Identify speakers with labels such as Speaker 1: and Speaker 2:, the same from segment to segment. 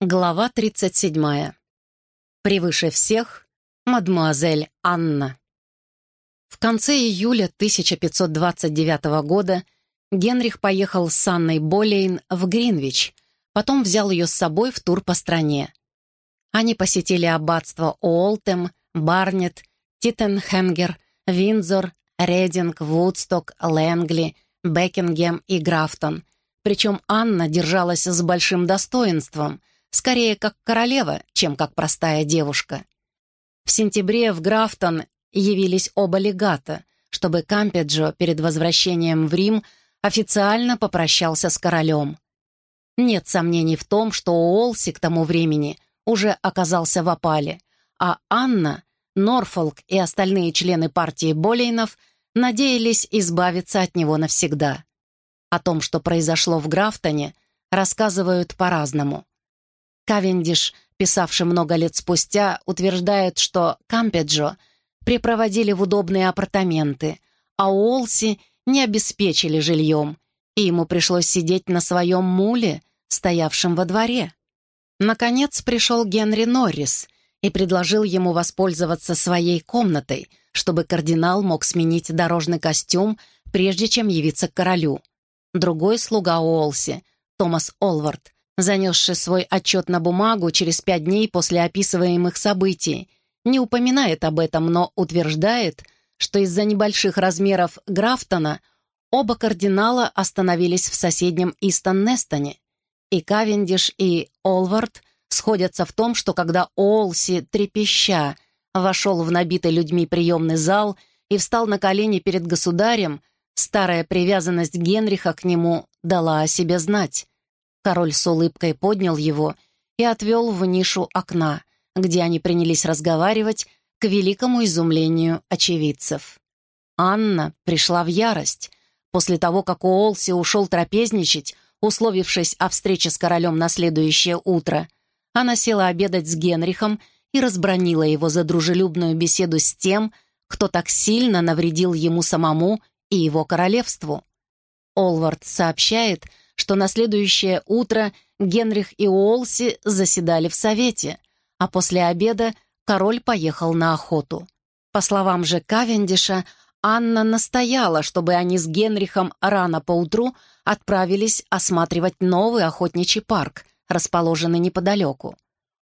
Speaker 1: Глава 37. Превыше всех мадмуазель Анна. В конце июля 1529 года Генрих поехал с Анной Болейн в Гринвич, потом взял ее с собой в тур по стране. Они посетили аббатство Уолтем, Барнет, Титтенхенгер, Виндзор, Рединг, Вудсток, Лэнгли, Бекингем и Графтон. Причем Анна держалась с большим достоинством — скорее как королева, чем как простая девушка. В сентябре в Графтон явились оба легата, чтобы Кампеджо перед возвращением в Рим официально попрощался с королем. Нет сомнений в том, что Уолси к тому времени уже оказался в опале, а Анна, Норфолк и остальные члены партии Болейнов надеялись избавиться от него навсегда. О том, что произошло в Графтоне, рассказывают по-разному. Кавендиш, писавший много лет спустя, утверждает, что Кампеджо припроводили в удобные апартаменты, а Уолси не обеспечили жильем, и ему пришлось сидеть на своем муле, стоявшем во дворе. Наконец пришел Генри Норрис и предложил ему воспользоваться своей комнатой, чтобы кардинал мог сменить дорожный костюм, прежде чем явиться к королю. Другой слуга Уолси, Томас Олвард, занесший свой отчет на бумагу через пять дней после описываемых событий, не упоминает об этом, но утверждает, что из-за небольших размеров Графтона оба кардинала остановились в соседнем Истон-Нестоне, и Кавендиш и Олвард сходятся в том, что когда Олси, трепеща, вошел в набитый людьми приемный зал и встал на колени перед государем, старая привязанность Генриха к нему дала о себе знать. Король с улыбкой поднял его и отвел в нишу окна, где они принялись разговаривать к великому изумлению очевидцев. Анна пришла в ярость. После того, как Уолси ушел трапезничать, условившись о встрече с королем на следующее утро, она села обедать с Генрихом и разбронила его за дружелюбную беседу с тем, кто так сильно навредил ему самому и его королевству. Олвард сообщает, что на следующее утро Генрих и Уолси заседали в Совете, а после обеда король поехал на охоту. По словам же Кавендиша, Анна настояла, чтобы они с Генрихом рано поутру отправились осматривать новый охотничий парк, расположенный неподалеку.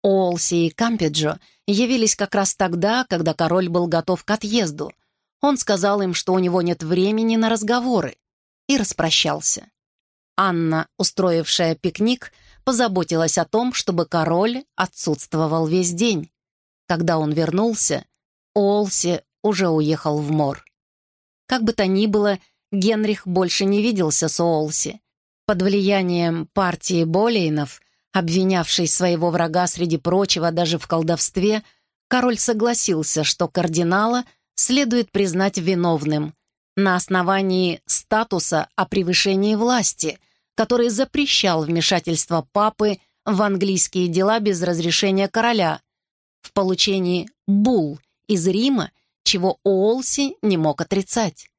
Speaker 1: Уолси и Кампеджо явились как раз тогда, когда король был готов к отъезду. Он сказал им, что у него нет времени на разговоры, и распрощался. Анна, устроившая пикник, позаботилась о том, чтобы король отсутствовал весь день. Когда он вернулся, Олси уже уехал в мор. Как бы то ни было, Генрих больше не виделся с Олси. Под влиянием партии Болейнов, обвинявшей своего врага среди прочего даже в колдовстве, король согласился, что кардинала следует признать виновным на основании статуса о превышении власти, который запрещал вмешательство папы в английские дела без разрешения короля, в получении бул из Рима, чего Уолси не мог отрицать.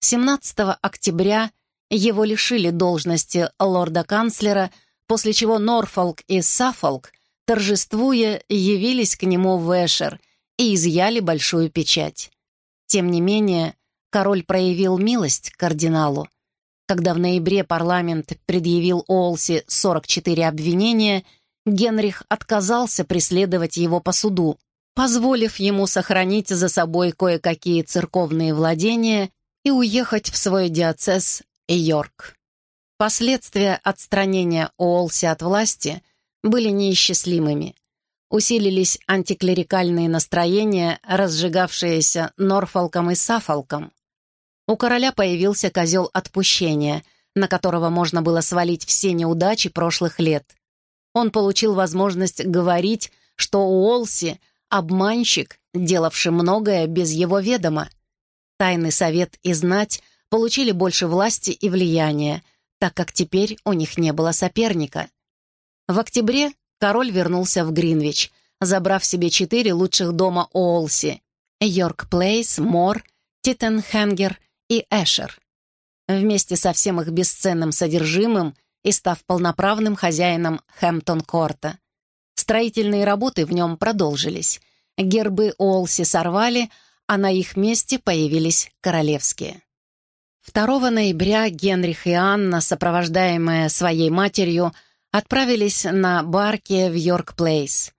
Speaker 1: 17 октября его лишили должности лорда-канцлера, после чего Норфолк и Саффолк, торжествуя, явились к нему в Эшер и изъяли большую печать. Тем не менее, король проявил милость кардиналу. Когда в ноябре парламент предъявил Олси 44 обвинения, Генрих отказался преследовать его по суду, позволив ему сохранить за собой кое-какие церковные владения и уехать в свой диацез Йорк. Последствия отстранения Уолси от власти были неисчислимыми. Усилились антиклерикальные настроения, разжигавшиеся Норфолком и Сафолком. У короля появился козел отпущения, на которого можно было свалить все неудачи прошлых лет. Он получил возможность говорить, что Уолси — обманщик, делавший многое без его ведома. Тайный совет и знать получили больше власти и влияния, так как теперь у них не было соперника. В октябре король вернулся в Гринвич, забрав себе четыре лучших дома Уолси — Йорк Плейс, Мор, Титтенхенгер и Эшер. Вместе со всем их бесценным содержимым и став полноправным хозяином Хэмптон-Корта. Строительные работы в нем продолжились. Гербы Олси сорвали, а на их месте появились королевские. 2 ноября Генрих и Анна, сопровождаемая своей матерью, отправились на барке в Йорк-Плейс.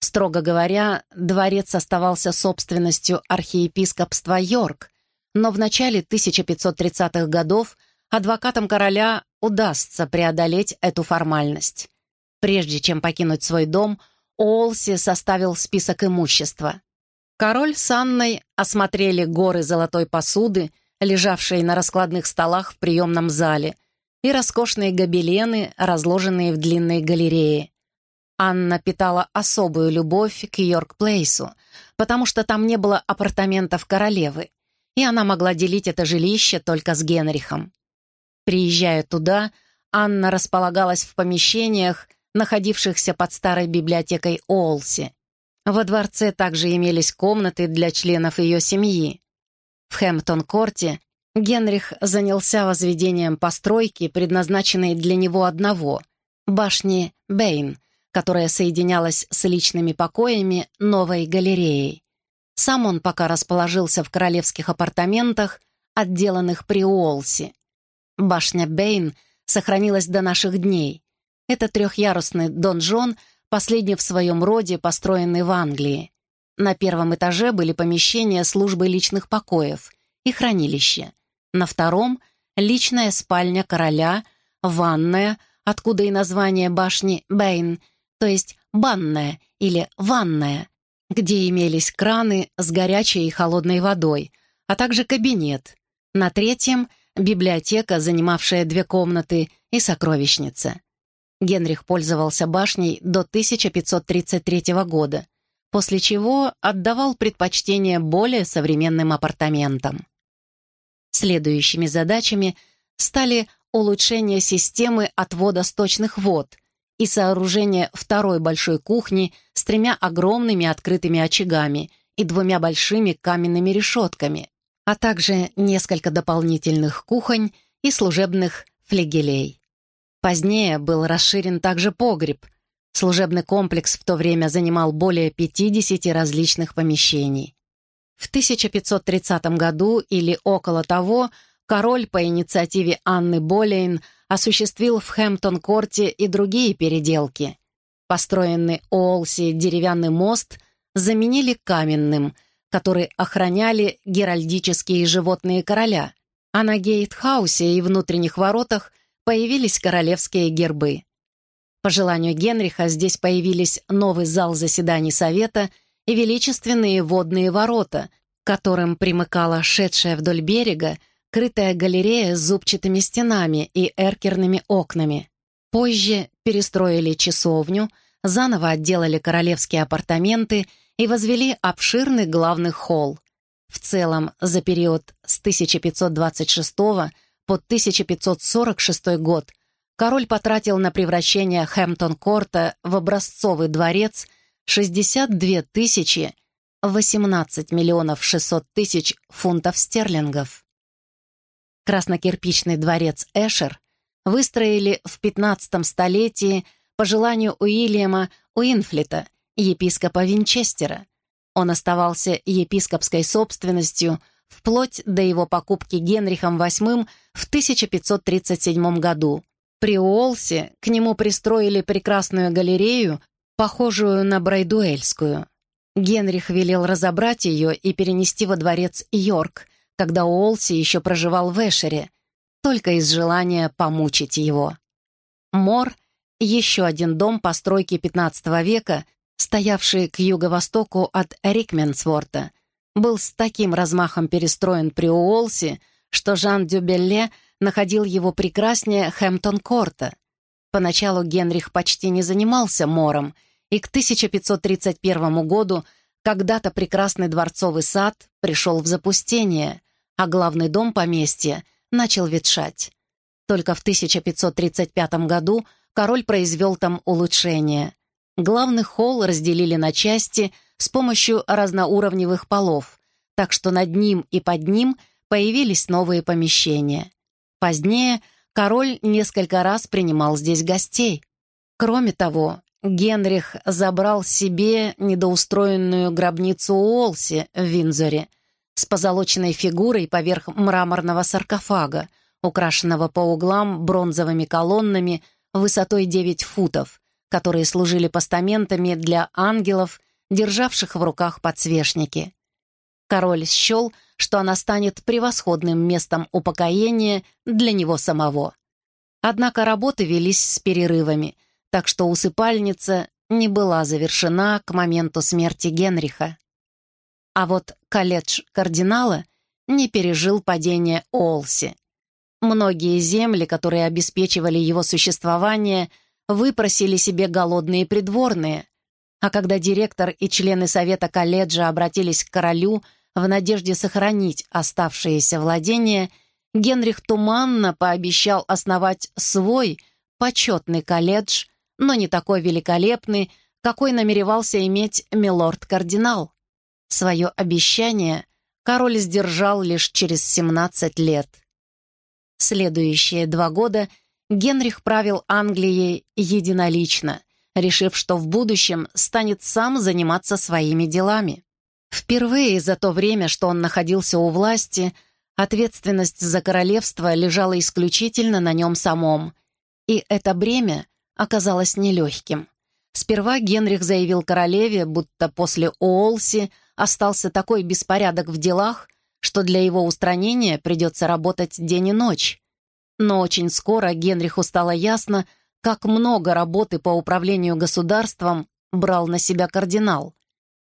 Speaker 1: Строго говоря, дворец оставался собственностью архиепископства Йорк, но в начале 1530-х годов адвокатам короля удастся преодолеть эту формальность. Прежде чем покинуть свой дом, Олси составил список имущества. Король с Анной осмотрели горы золотой посуды, лежавшие на раскладных столах в приемном зале, и роскошные гобелены, разложенные в длинной галерее. Анна питала особую любовь к Йорк-Плейсу, потому что там не было апартаментов королевы, и она могла делить это жилище только с Генрихом. Приезжая туда, Анна располагалась в помещениях, находившихся под старой библиотекой Олси. Во дворце также имелись комнаты для членов ее семьи. В Хэмптон-корте Генрих занялся возведением постройки, предназначенной для него одного, башни Бэйн, которая соединялась с личными покоями новой галереей. Сам он пока расположился в королевских апартаментах, отделанных при Уолси. Башня Бэйн сохранилась до наших дней. Это трехъярусный донжон, последний в своем роде, построенный в Англии. На первом этаже были помещения службы личных покоев и хранилище. На втором — личная спальня короля, ванная, откуда и название башни Бэйн, то есть банная или ванная, где имелись краны с горячей и холодной водой, а также кабинет. На третьем — библиотека, занимавшая две комнаты, и сокровищница. Генрих пользовался башней до 1533 года — после чего отдавал предпочтение более современным апартаментам. Следующими задачами стали улучшение системы отвода сточных вод и сооружение второй большой кухни с тремя огромными открытыми очагами и двумя большими каменными решетками, а также несколько дополнительных кухонь и служебных флегелей. Позднее был расширен также погреб — Служебный комплекс в то время занимал более 50 различных помещений. В 1530 году или около того король по инициативе Анны Болейн осуществил в Хэмптон-корте и другие переделки. Построенный Олси деревянный мост заменили каменным, который охраняли геральдические животные короля, а на гейтхаусе и внутренних воротах появились королевские гербы. По желанию Генриха здесь появились новый зал заседаний Совета и величественные водные ворота, которым примыкала шедшая вдоль берега крытая галерея с зубчатыми стенами и эркерными окнами. Позже перестроили часовню, заново отделали королевские апартаменты и возвели обширный главный холл. В целом, за период с 1526 по 1546 год король потратил на превращение Хэмптон-Корта в образцовый дворец 62 тысячи 18 миллионов 600 тысяч фунтов стерлингов. Краснокирпичный дворец Эшер выстроили в 15 столетии по желанию Уильяма Уинфлита, епископа Винчестера. Он оставался епископской собственностью вплоть до его покупки Генрихом VIII в 1537 году. При Уолсе к нему пристроили прекрасную галерею, похожую на Брайдуэльскую. Генрих велел разобрать ее и перенести во дворец Йорк, когда Уолси еще проживал в Эшере, только из желания помучить его. Мор — еще один дом постройки XV века, стоявший к юго-востоку от Рикменсворта, был с таким размахом перестроен при Уолси, что Жан Дюбелле — находил его прекраснее Хэмптон-Корта. Поначалу Генрих почти не занимался мором, и к 1531 году когда-то прекрасный дворцовый сад пришел в запустение, а главный дом поместья начал ветшать. Только в 1535 году король произвел там улучшение. Главный холл разделили на части с помощью разноуровневых полов, так что над ним и под ним появились новые помещения. Позднее король несколько раз принимал здесь гостей. Кроме того, Генрих забрал себе недоустроенную гробницу Уолси в Винзоре с позолоченной фигурой поверх мраморного саркофага, украшенного по углам бронзовыми колоннами высотой 9 футов, которые служили постаментами для ангелов, державших в руках подсвечники. Король счел, что она станет превосходным местом упокоения для него самого. Однако работы велись с перерывами, так что усыпальница не была завершена к моменту смерти Генриха. А вот колледж кардинала не пережил падение Олси. Многие земли, которые обеспечивали его существование, выпросили себе голодные придворные, а когда директор и члены совета колледжа обратились к королю в надежде сохранить оставшиеся владения – Генрих туманно пообещал основать свой почетный колледж, но не такой великолепный, какой намеревался иметь милорд-кардинал. Свое обещание король сдержал лишь через 17 лет. Следующие два года Генрих правил Англией единолично, решив, что в будущем станет сам заниматься своими делами. Впервые за то время, что он находился у власти – Ответственность за королевство лежала исключительно на нем самом, и это бремя оказалось нелегким. Сперва Генрих заявил королеве, будто после Уолси остался такой беспорядок в делах, что для его устранения придется работать день и ночь. Но очень скоро Генриху стало ясно, как много работы по управлению государством брал на себя кардинал.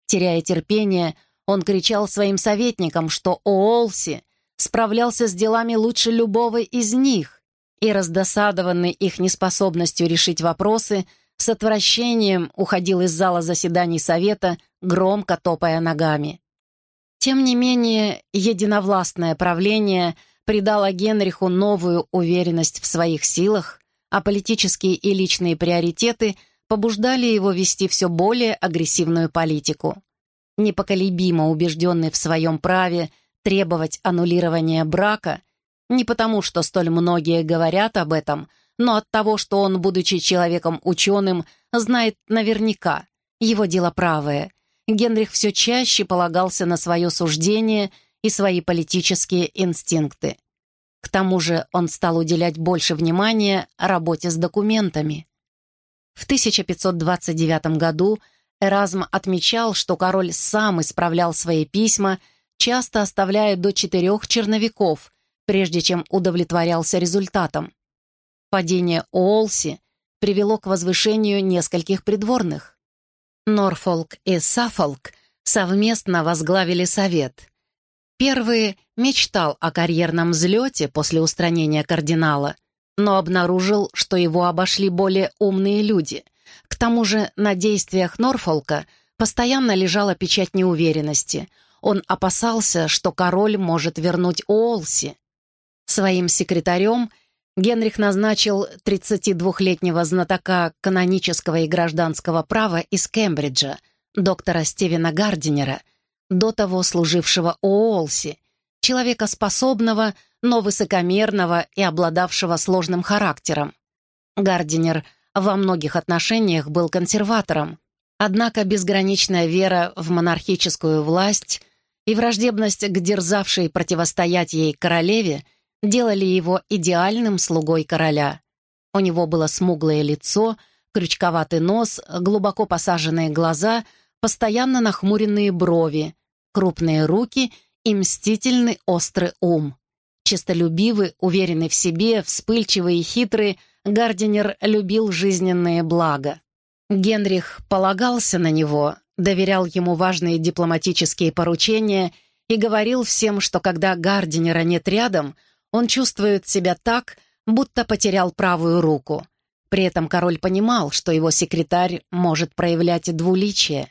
Speaker 1: Теряя терпение, он кричал своим советникам, что Уолси справлялся с делами лучше любого из них, и, раздосадованный их неспособностью решить вопросы, с отвращением уходил из зала заседаний Совета, громко топая ногами. Тем не менее, единовластное правление придало Генриху новую уверенность в своих силах, а политические и личные приоритеты побуждали его вести все более агрессивную политику. Непоколебимо убежденный в своем праве требовать аннулирования брака не потому, что столь многие говорят об этом, но от того, что он, будучи человеком ученым, знает наверняка, его дело правое. Генрих все чаще полагался на свое суждение и свои политические инстинкты. К тому же он стал уделять больше внимания работе с документами. В 1529 году Эразм отмечал, что король сам исправлял свои письма часто оставляя до четырех черновиков, прежде чем удовлетворялся результатом. Падение Олси привело к возвышению нескольких придворных. Норфолк и Саффолк совместно возглавили совет. Первый мечтал о карьерном взлете после устранения кардинала, но обнаружил, что его обошли более умные люди. К тому же на действиях Норфолка постоянно лежала печать неуверенности — он опасался, что король может вернуть Уолси. Своим секретарем Генрих назначил 32-летнего знатока канонического и гражданского права из Кембриджа, доктора Стивена Гардинера, до того служившего Уолси, человека способного, но высокомерного и обладавшего сложным характером. Гардинер во многих отношениях был консерватором, однако безграничная вера в монархическую власть и враждебность к дерзавшей противостоять ей королеве делали его идеальным слугой короля. У него было смуглое лицо, крючковатый нос, глубоко посаженные глаза, постоянно нахмуренные брови, крупные руки и мстительный острый ум. Честолюбивый, уверенный в себе, вспыльчивый и хитрый, Гардинер любил жизненные блага. Генрих полагался на него, доверял ему важные дипломатические поручения и говорил всем, что когда Гардинера нет рядом, он чувствует себя так, будто потерял правую руку. При этом король понимал, что его секретарь может проявлять двуличие.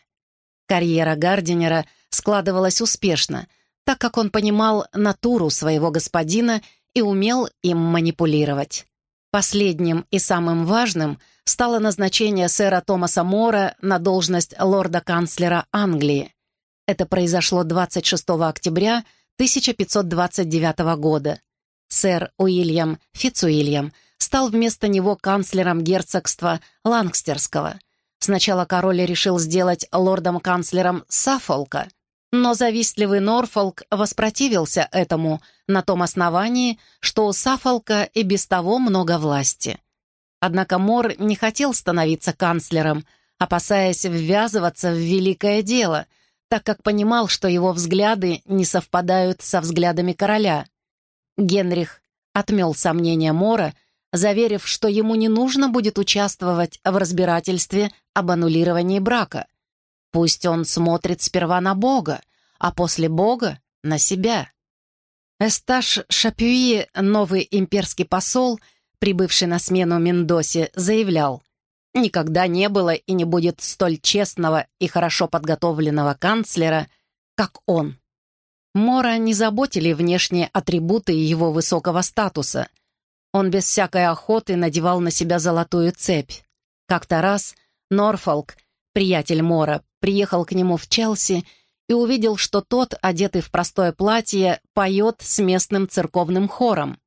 Speaker 1: Карьера Гардинера складывалась успешно, так как он понимал натуру своего господина и умел им манипулировать. Последним и самым важным стало назначение сэра Томаса Мора на должность лорда-канцлера Англии. Это произошло 26 октября 1529 года. Сэр Уильям Фицуильям стал вместо него канцлером герцогства Лангстерского. Сначала король решил сделать лордом-канцлером Саффолка, но завистливый Норфолк воспротивился этому на том основании, что у Саффолка и без того много власти. Однако Мор не хотел становиться канцлером, опасаясь ввязываться в великое дело, так как понимал, что его взгляды не совпадают со взглядами короля. Генрих отмел сомнения Мора, заверив, что ему не нужно будет участвовать в разбирательстве об аннулировании брака. Пусть он смотрит сперва на Бога, а после Бога — на себя. Эсташ Шапюи, новый имперский посол, прибывший на смену Мендосе, заявлял, «Никогда не было и не будет столь честного и хорошо подготовленного канцлера, как он». Мора не заботили внешние атрибуты его высокого статуса. Он без всякой охоты надевал на себя золотую цепь. Как-то раз Норфолк, приятель Мора, приехал к нему в Челси и увидел, что тот, одетый в простое платье, поет с местным церковным хором.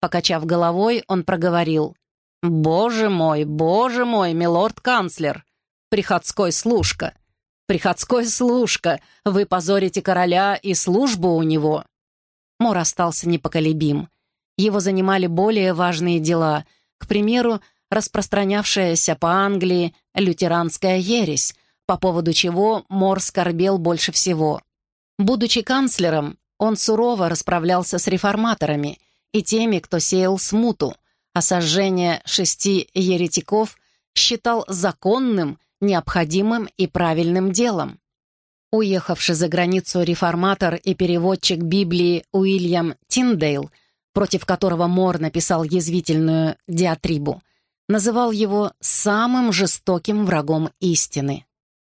Speaker 1: Покачав головой, он проговорил. «Боже мой, боже мой, милорд-канцлер! Приходской служка! «Приходской служка! Вы позорите короля и службу у него!» Мор остался непоколебим. Его занимали более важные дела, к примеру, распространявшаяся по Англии лютеранская ересь, по поводу чего Мор скорбел больше всего. Будучи канцлером, он сурово расправлялся с реформаторами и теми, кто сеял смуту, а сожжение шести еретиков считал законным необходимым и правильным делом. Уехавший за границу реформатор и переводчик Библии Уильям Тиндейл, против которого Мор написал язвительную диатрибу, называл его самым жестоким врагом истины.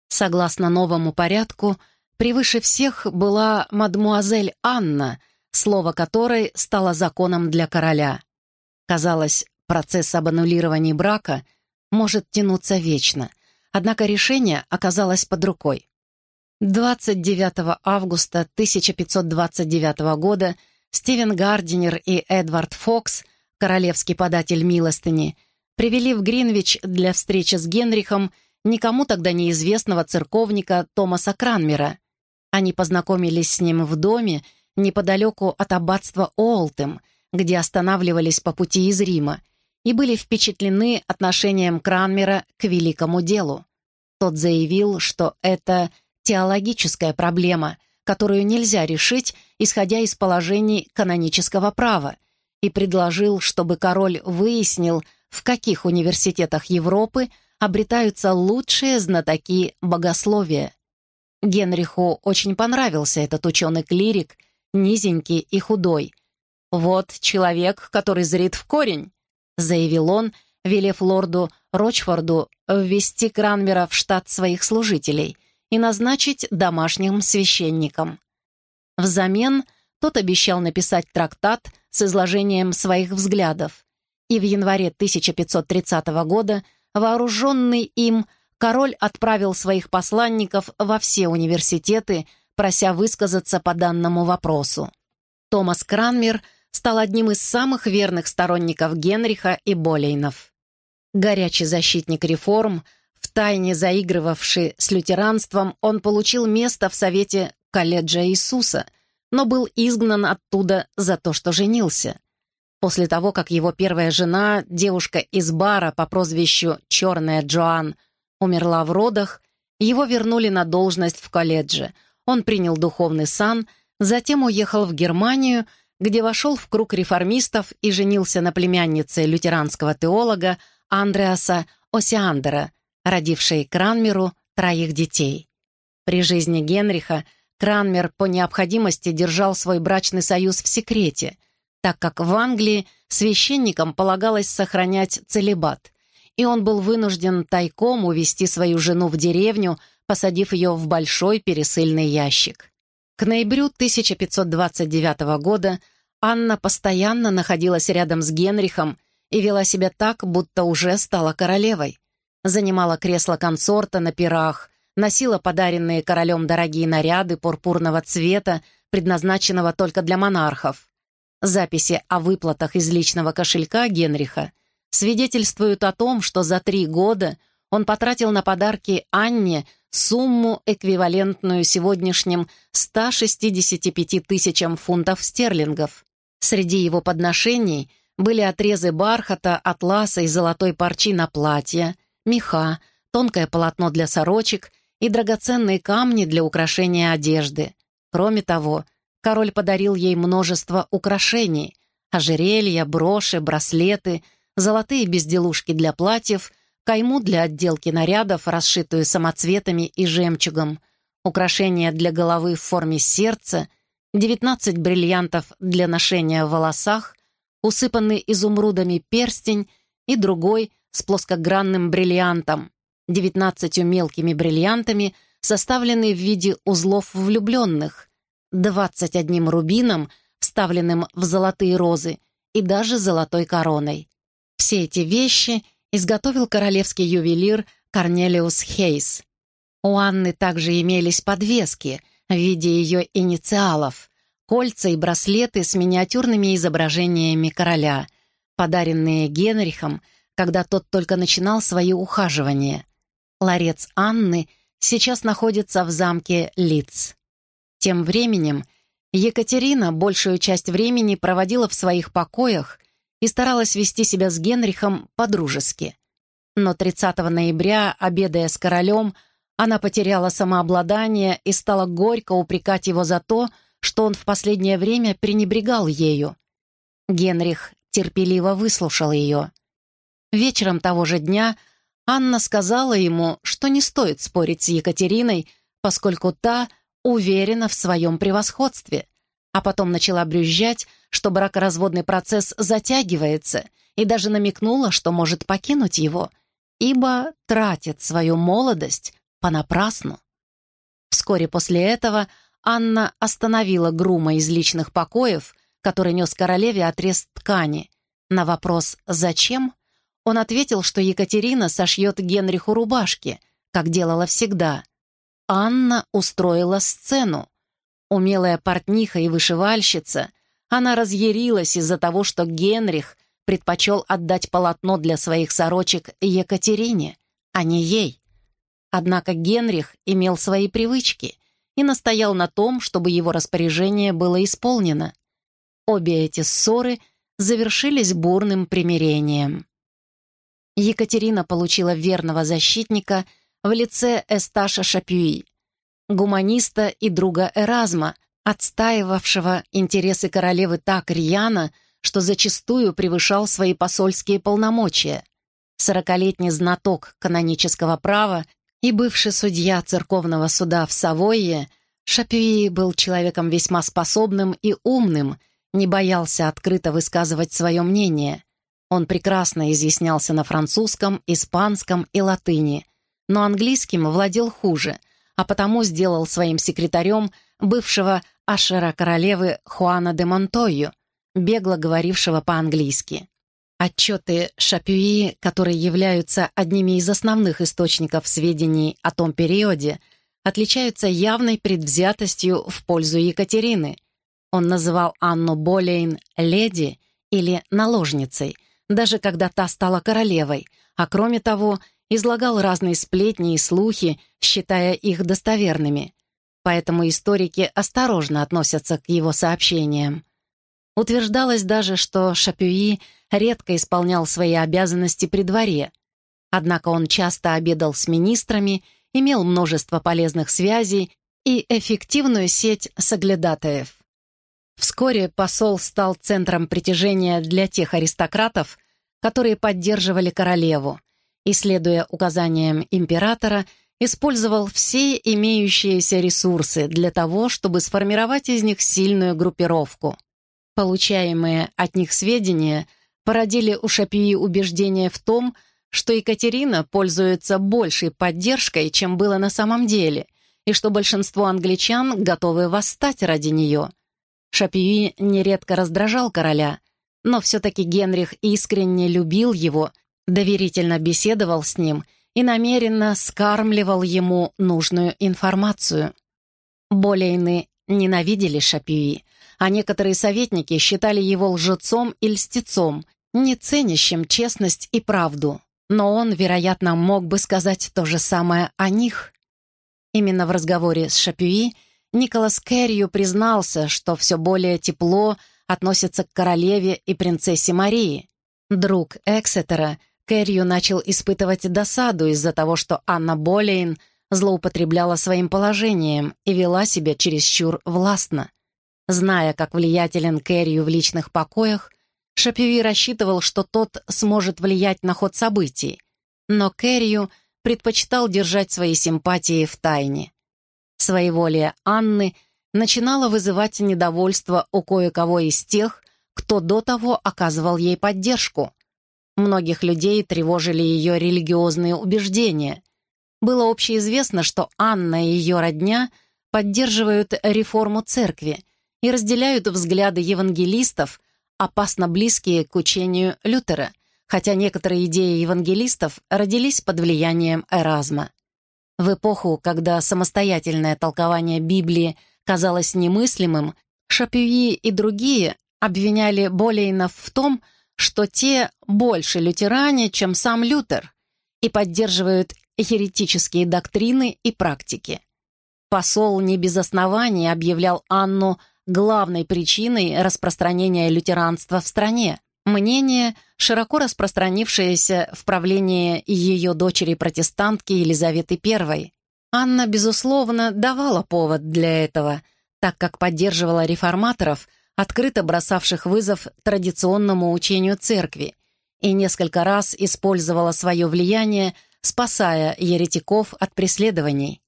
Speaker 1: Согласно новому порядку, превыше всех была мадмуазель Анна, слово которой стало законом для короля. Казалось, процесс об аннулировании брака может тянуться вечно, Однако решение оказалось под рукой. 29 августа 1529 года Стивен Гардинер и Эдвард Фокс, королевский податель милостыни, привели в Гринвич для встречи с Генрихом никому тогда неизвестного церковника Томаса Кранмера. Они познакомились с ним в доме неподалеку от аббатства Олтем, где останавливались по пути из Рима, и были впечатлены отношением Кранмера к великому делу. Тот заявил, что это теологическая проблема, которую нельзя решить, исходя из положений канонического права, и предложил, чтобы король выяснил, в каких университетах Европы обретаются лучшие знатоки богословия. Генриху очень понравился этот ученый-клирик, низенький и худой. «Вот человек, который зрит в корень», — заявил он, велев лорду Рочфорду ввести Кранмера в штат своих служителей и назначить домашним священником. Взамен тот обещал написать трактат с изложением своих взглядов, и в январе 1530 года, вооруженный им, король отправил своих посланников во все университеты, прося высказаться по данному вопросу. Томас Кранмер стал одним из самых верных сторонников Генриха и Болейнов. Горячий защитник реформ, втайне заигрывавший с лютеранством, он получил место в Совете колледжа Иисуса, но был изгнан оттуда за то, что женился. После того, как его первая жена, девушка из бара по прозвищу «Черная Джоан», умерла в родах, его вернули на должность в колледже. Он принял духовный сан, затем уехал в Германию, где вошел в круг реформистов и женился на племяннице лютеранского теолога Андреаса Осиандера, родившей Кранмеру троих детей. При жизни Генриха Кранмер по необходимости держал свой брачный союз в секрете, так как в Англии священникам полагалось сохранять целебат, и он был вынужден тайком увести свою жену в деревню, посадив ее в большой пересыльный ящик. К ноябрю 1529 года Анна постоянно находилась рядом с Генрихом и вела себя так, будто уже стала королевой. Занимала кресло консорта на пирах, носила подаренные королем дорогие наряды пурпурного цвета, предназначенного только для монархов. Записи о выплатах из личного кошелька Генриха свидетельствуют о том, что за три года он потратил на подарки Анне сумму, эквивалентную сегодняшним 165 тысячам фунтов стерлингов. Среди его подношений были отрезы бархата, атласа и золотой парчи на платье, меха, тонкое полотно для сорочек и драгоценные камни для украшения одежды. Кроме того, король подарил ей множество украшений — ожерелья, броши, браслеты, золотые безделушки для платьев, кайму для отделки нарядов, расшитую самоцветами и жемчугом, украшения для головы в форме сердца, 19 бриллиантов для ношения в волосах, усыпанный изумрудами перстень и другой с плоскогранным бриллиантом, 19 мелкими бриллиантами, составленный в виде узлов влюбленных, 21 рубином, вставленным в золотые розы, и даже золотой короной. Все эти вещи изготовил королевский ювелир Корнелиус Хейс. У Анны также имелись подвески в виде ее инициалов, кольца и браслеты с миниатюрными изображениями короля, подаренные Генрихом, когда тот только начинал свои ухаживания. Ларец Анны сейчас находится в замке Лидс. Тем временем Екатерина большую часть времени проводила в своих покоях и старалась вести себя с Генрихом по-дружески. Но 30 ноября, обедая с королем, она потеряла самообладание и стала горько упрекать его за то, что он в последнее время пренебрегал ею. Генрих терпеливо выслушал ее. Вечером того же дня Анна сказала ему, что не стоит спорить с Екатериной, поскольку та уверена в своем превосходстве, а потом начала брюзжать, что бракоразводный процесс затягивается, и даже намекнула, что может покинуть его, ибо тратит свою молодость понапрасну. Вскоре после этого Анна остановила грума из личных покоев, который нес королеве отрез ткани. На вопрос «Зачем?» Он ответил, что Екатерина сошьет Генриху рубашки, как делала всегда. Анна устроила сцену. Умелая портниха и вышивальщица, она разъярилась из-за того, что Генрих предпочел отдать полотно для своих сорочек Екатерине, а не ей. Однако Генрих имел свои привычки и настоял на том, чтобы его распоряжение было исполнено. Обе эти ссоры завершились бурным примирением. Екатерина получила верного защитника в лице Эсташа Шапюи, гуманиста и друга Эразма, отстаивавшего интересы королевы так рьяно, что зачастую превышал свои посольские полномочия. Сорокалетний знаток канонического права и бывший судья церковного суда в Савойе, Шапюи был человеком весьма способным и умным, не боялся открыто высказывать свое мнение. Он прекрасно изъяснялся на французском, испанском и латыни, но английским владел хуже, а потому сделал своим секретарем бывшего ашера королевы Хуана де Монтойо, бегло говорившего по-английски. Отчеты Шапюи, которые являются одними из основных источников сведений о том периоде, отличаются явной предвзятостью в пользу Екатерины. Он называл Анну Болейн «леди» или «наложницей», даже когда та стала королевой, а кроме того, излагал разные сплетни и слухи, считая их достоверными. Поэтому историки осторожно относятся к его сообщениям. Утверждалось даже, что Шапюи редко исполнял свои обязанности при дворе. Однако он часто обедал с министрами, имел множество полезных связей и эффективную сеть соглядатаев. Вскоре посол стал центром притяжения для тех аристократов, которые поддерживали королеву, и, следуя указаниям императора, использовал все имеющиеся ресурсы для того, чтобы сформировать из них сильную группировку. Получаемые от них сведения породили у Шапии убеждение в том, что Екатерина пользуется большей поддержкой, чем было на самом деле, и что большинство англичан готовы восстать ради нее. Шапюи нередко раздражал короля, но все-таки Генрих искренне любил его, доверительно беседовал с ним и намеренно скармливал ему нужную информацию. Болейны ненавидели Шапюи, а некоторые советники считали его лжецом и льстецом, не ценящим честность и правду. но он, вероятно, мог бы сказать то же самое о них. Именно в разговоре с Шапюи Николас Керрию признался, что все более тепло относится к королеве и принцессе Марии. Друг Эксетера, Керрию начал испытывать досаду из-за того, что Анна Болейн злоупотребляла своим положением и вела себя чересчур властно. Зная, как влиятелен Керрию в личных покоях, Шапюи рассчитывал, что тот сможет влиять на ход событий, но Керрию предпочитал держать свои симпатии в тайне. Своеволие Анны начинало вызывать недовольство у кое-кого из тех, кто до того оказывал ей поддержку. Многих людей тревожили ее религиозные убеждения. Было общеизвестно, что Анна и ее родня поддерживают реформу церкви и разделяют взгляды евангелистов, опасно близкие к учению Лютера, хотя некоторые идеи евангелистов родились под влиянием Эразма. В эпоху, когда самостоятельное толкование Библии казалось немыслимым, Шапюи и другие обвиняли Болейнов в том, что те больше лютеране, чем сам Лютер, и поддерживают еретические доктрины и практики. Посол не без оснований объявлял Анну главной причиной распространения лютеранства в стране. Мнение, широко распространившееся в правлении ее дочери-протестантки Елизаветы I. Анна, безусловно, давала повод для этого, так как поддерживала реформаторов, открыто бросавших вызов традиционному учению церкви, и несколько раз использовала свое влияние, спасая еретиков от преследований.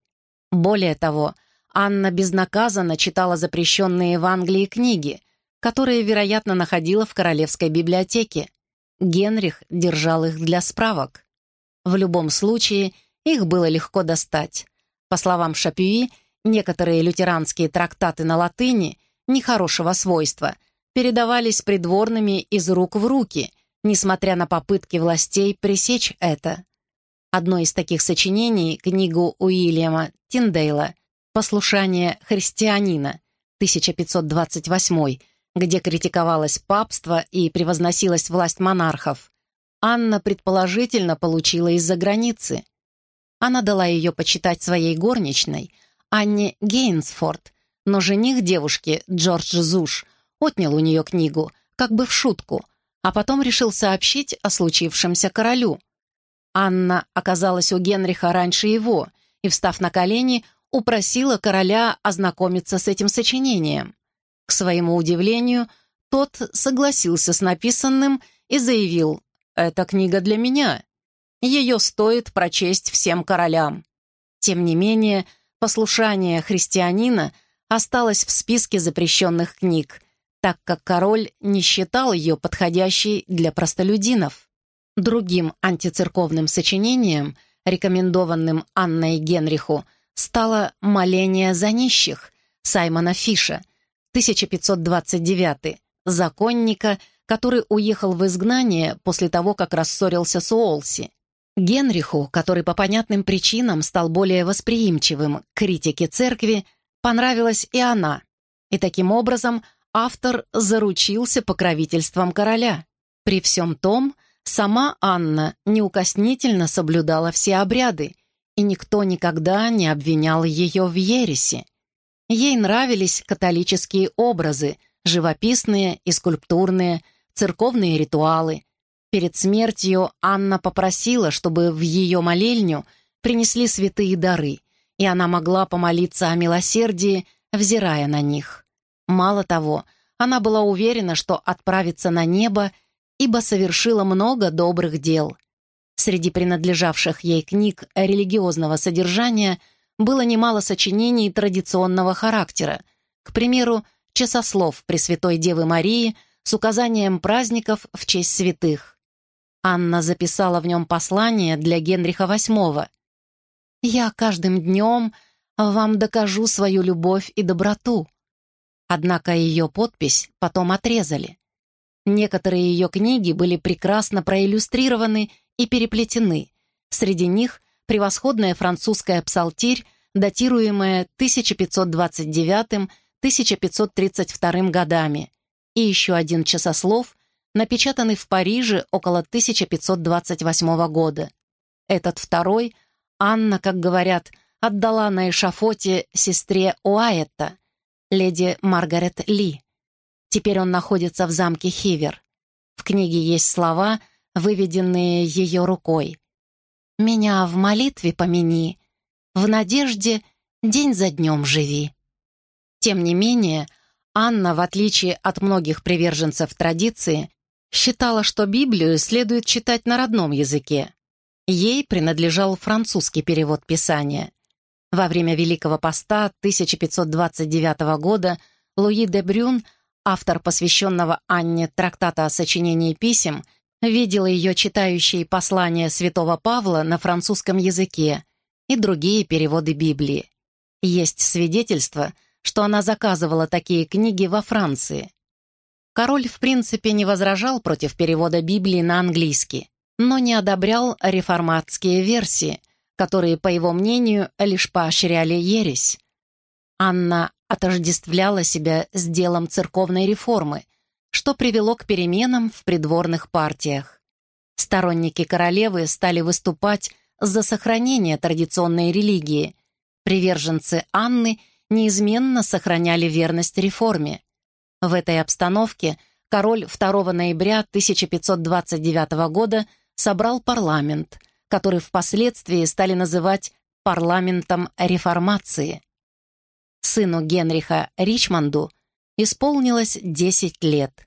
Speaker 1: Более того, Анна безнаказанно читала запрещенные в Англии книги, которые, вероятно, находила в Королевской библиотеке. Генрих держал их для справок. В любом случае, их было легко достать. По словам Шапюи, некоторые лютеранские трактаты на латыни нехорошего свойства передавались придворными из рук в руки, несмотря на попытки властей пресечь это. Одно из таких сочинений, книгу Уильяма Тиндейла «Послушание христианина» 1528 где критиковалось папство и превозносилась власть монархов, Анна предположительно получила из-за границы. Она дала ее почитать своей горничной, Анне Гейнсфорд, но жених девушки, Джордж Зуш, отнял у нее книгу, как бы в шутку, а потом решил сообщить о случившемся королю. Анна оказалась у Генриха раньше его и, встав на колени, упросила короля ознакомиться с этим сочинением. К своему удивлению, тот согласился с написанным и заявил, «Это книга для меня. Ее стоит прочесть всем королям». Тем не менее, послушание христианина осталось в списке запрещенных книг, так как король не считал ее подходящей для простолюдинов. Другим антицерковным сочинением, рекомендованным Анной Генриху, стало «Моление за нищих» Саймона Фиша, 1529, законника, который уехал в изгнание после того, как рассорился с Уолси. Генриху, который по понятным причинам стал более восприимчивым к критике церкви, понравилась и она. И таким образом автор заручился покровительством короля. При всем том, сама Анна неукоснительно соблюдала все обряды, и никто никогда не обвинял ее в ереси. Ей нравились католические образы, живописные и скульптурные, церковные ритуалы. Перед смертью Анна попросила, чтобы в ее молельню принесли святые дары, и она могла помолиться о милосердии, взирая на них. Мало того, она была уверена, что отправится на небо, ибо совершила много добрых дел. Среди принадлежавших ей книг религиозного содержания – было немало сочинений традиционного характера, к примеру, часослов Пресвятой Девы Марии с указанием праздников в честь святых. Анна записала в нем послание для Генриха VIII. «Я каждым днем вам докажу свою любовь и доброту». Однако ее подпись потом отрезали. Некоторые ее книги были прекрасно проиллюстрированы и переплетены. Среди них превосходная французская псалтирь, датируемая 1529-1532 годами, и еще один часослов, напечатанный в Париже около 1528 года. Этот второй Анна, как говорят, отдала на эшафоте сестре Уайетта, леди Маргарет Ли. Теперь он находится в замке Хивер. В книге есть слова, выведенные ее рукой. «Меня в молитве помяни, в надежде день за днем живи». Тем не менее, Анна, в отличие от многих приверженцев традиции, считала, что Библию следует читать на родном языке. Ей принадлежал французский перевод Писания. Во время Великого Поста 1529 года Луи де Брюн, автор посвященного Анне трактата о сочинении писем, видел ее читающие послания святого Павла на французском языке и другие переводы Библии. Есть свидетельство, что она заказывала такие книги во Франции. Король, в принципе, не возражал против перевода Библии на английский, но не одобрял реформатские версии, которые, по его мнению, лишь поощряли ересь. Анна отождествляла себя с делом церковной реформы, что привело к переменам в придворных партиях. Сторонники королевы стали выступать за сохранение традиционной религии. Приверженцы Анны неизменно сохраняли верность реформе. В этой обстановке король 2 ноября 1529 года собрал парламент, который впоследствии стали называть парламентом реформации. Сыну Генриха Ричмонду исполнилось 10 лет.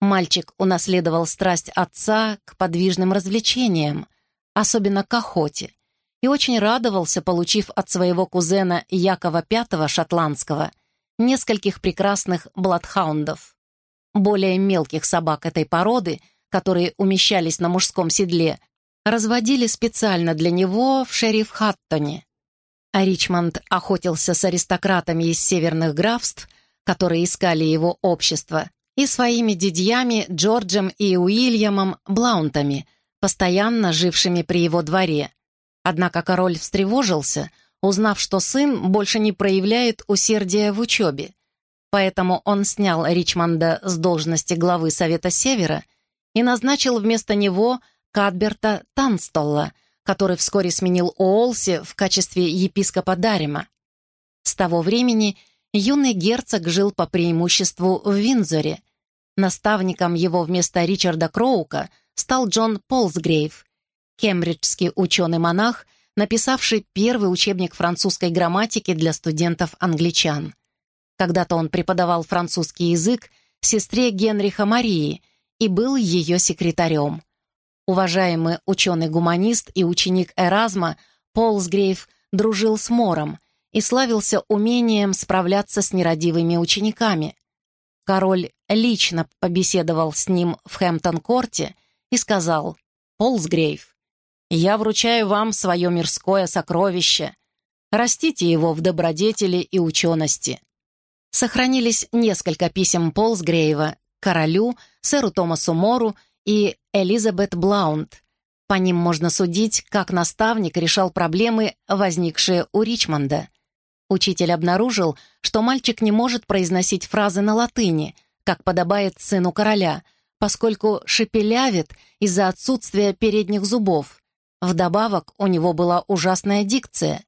Speaker 1: Мальчик унаследовал страсть отца к подвижным развлечениям, особенно к охоте, и очень радовался, получив от своего кузена Якова V шотландского нескольких прекрасных бладхаундов. Более мелких собак этой породы, которые умещались на мужском седле, разводили специально для него в шериф-Хаттоне. А Ричмонд охотился с аристократами из северных графств, которые искали его общество, и своими дядьями Джорджем и Уильямом Блаунтами, постоянно жившими при его дворе. Однако король встревожился — узнав, что сын больше не проявляет усердия в учебе. Поэтому он снял Ричмонда с должности главы Совета Севера и назначил вместо него Кадберта Танстолла, который вскоре сменил Уолси в качестве епископа Дарима. С того времени юный герцог жил по преимуществу в Винзоре. Наставником его вместо Ричарда Кроука стал Джон Полсгрейв, кембриджский ученый-монах — написавший первый учебник французской грамматики для студентов-англичан. Когда-то он преподавал французский язык сестре Генриха Марии и был ее секретарем. Уважаемый ученый-гуманист и ученик Эразма Полсгрейв дружил с Мором и славился умением справляться с нерадивыми учениками. Король лично побеседовал с ним в Хэмптон-корте и сказал «Полсгрейв, я вручаю вам свое мирское сокровище. Растите его в добродетели и учености». Сохранились несколько писем Полсгрейва королю, сэру Томасу Мору и Элизабет Блаунд. По ним можно судить, как наставник решал проблемы, возникшие у Ричмонда. Учитель обнаружил, что мальчик не может произносить фразы на латыни, как подобает сыну короля, поскольку шепелявит из-за отсутствия передних зубов. Вдобавок у него была ужасная дикция.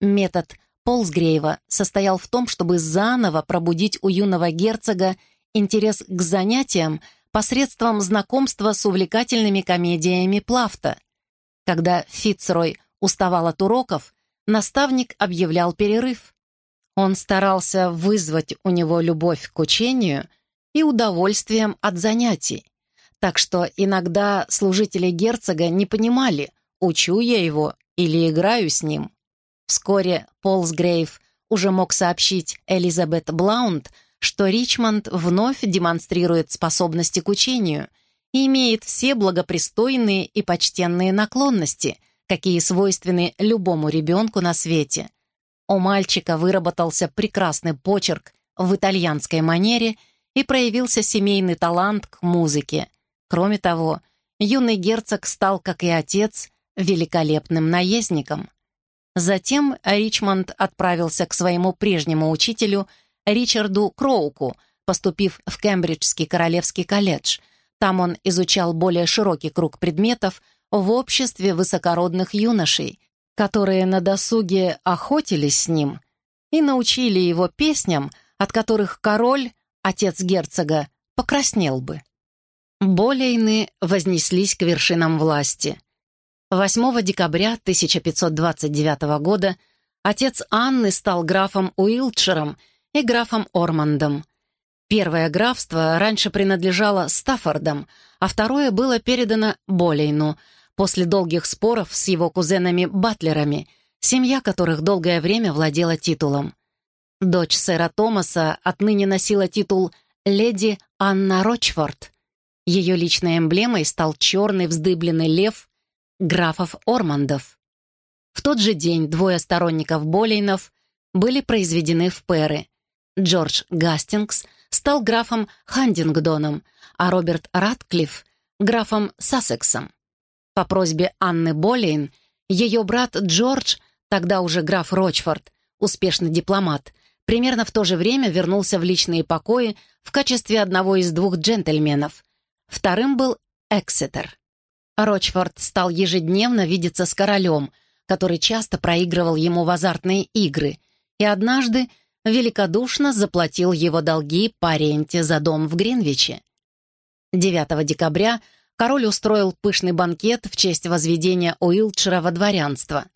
Speaker 1: Метод Полсгрейва состоял в том, чтобы заново пробудить у юного герцога интерес к занятиям посредством знакомства с увлекательными комедиями Плафта. Когда Фицрой уставал от уроков, наставник объявлял перерыв. Он старался вызвать у него любовь к учению и удовольствием от занятий. Так что иногда служители герцога не понимали, учу я его или играю с ним. Вскоре Полсгрейв уже мог сообщить Элизабет Блаунд, что Ричмонд вновь демонстрирует способности к учению и имеет все благопристойные и почтенные наклонности, какие свойственны любому ребенку на свете. У мальчика выработался прекрасный почерк в итальянской манере и проявился семейный талант к музыке. Кроме того, юный герцог стал, как и отец, великолепным наездником. Затем Ричмонд отправился к своему прежнему учителю Ричарду Кроуку, поступив в Кембриджский королевский колледж, Там он изучал более широкий круг предметов в обществе высокородных юношей, которые на досуге охотились с ним и научили его песням, от которых король, отец герцога, покраснел бы. Болейны вознеслись к вершинам власти. 8 декабря 1529 года отец Анны стал графом Уилтширом и графом Ормандом. Первое графство раньше принадлежало Стаффордам, а второе было передано Болейну после долгих споров с его кузенами-батлерами, семья которых долгое время владела титулом. Дочь сэра Томаса отныне носила титул «Леди Анна Рочфорд», ее личной эмблемой стал черный вздыбленный лев графов Ормандов. В тот же день двое сторонников Болейнов были произведены в пэры. Джордж Гастингс стал графом Хандингдоном, а Роберт Ратклифф — графом Сассексом. По просьбе Анны Болейн ее брат Джордж, тогда уже граф Рочфорд, успешный дипломат, примерно в то же время вернулся в личные покои в качестве одного из двух джентльменов, Вторым был Эксетер. Рочфорд стал ежедневно видеться с королем, который часто проигрывал ему в азартные игры, и однажды великодушно заплатил его долги по ренте за дом в Гринвиче. 9 декабря король устроил пышный банкет в честь возведения Уилтшира во дворянство.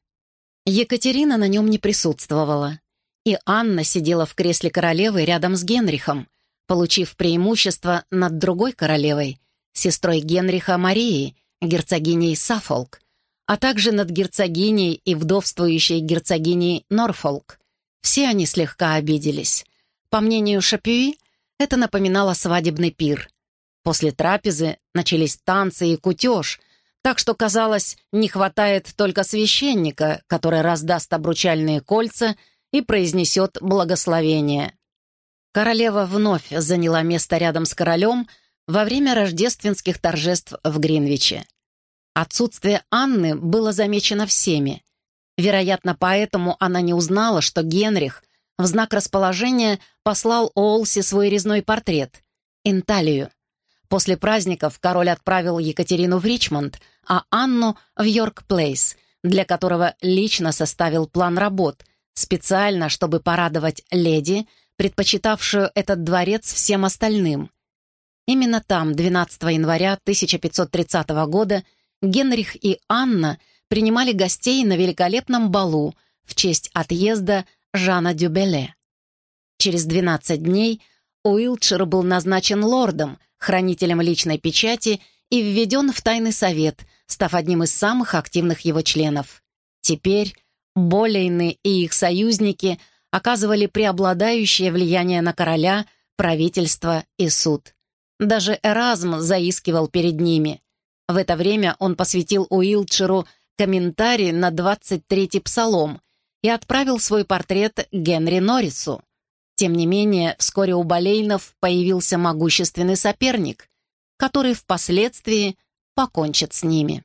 Speaker 1: Екатерина на нем не присутствовала, и Анна сидела в кресле королевы рядом с Генрихом, получив преимущество над другой королевой, сестрой Генриха Марии, герцогиней Саффолк, а также над герцогиней и вдовствующей герцогиней Норфолк. Все они слегка обиделись. По мнению Шапюи, это напоминало свадебный пир. После трапезы начались танцы и кутеж, так что, казалось, не хватает только священника, который раздаст обручальные кольца и произнесет благословение. Королева вновь заняла место рядом с королем во время рождественских торжеств в Гринвиче. Отсутствие Анны было замечено всеми. Вероятно, поэтому она не узнала, что Генрих в знак расположения послал Олси свой резной портрет — Инталию. После праздников король отправил Екатерину в Ричмонд, а Анну — в Йорк-Плейс, для которого лично составил план работ, специально, чтобы порадовать леди — предпочитавшую этот дворец всем остальным. Именно там, 12 января 1530 года, Генрих и Анна принимали гостей на великолепном балу в честь отъезда Жана Дюбеле. Через 12 дней Уилтшир был назначен лордом, хранителем личной печати и введен в тайный совет, став одним из самых активных его членов. Теперь Болейны и их союзники оказывали преобладающее влияние на короля, правительство и суд. Даже Эразм заискивал перед ними. В это время он посвятил Уилтширу комментарий на 23-й псалом и отправил свой портрет Генри Норрису. Тем не менее, вскоре у Болейнов появился могущественный соперник, который впоследствии покончит с ними.